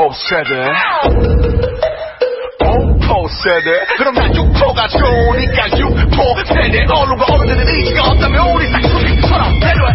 6포 세대. 오포 세대. 그럼 난 6포가 좋으니까 6포 세대. 어른과 어른들은 의지가 없다면 우리 싹 수직처럼 내려와.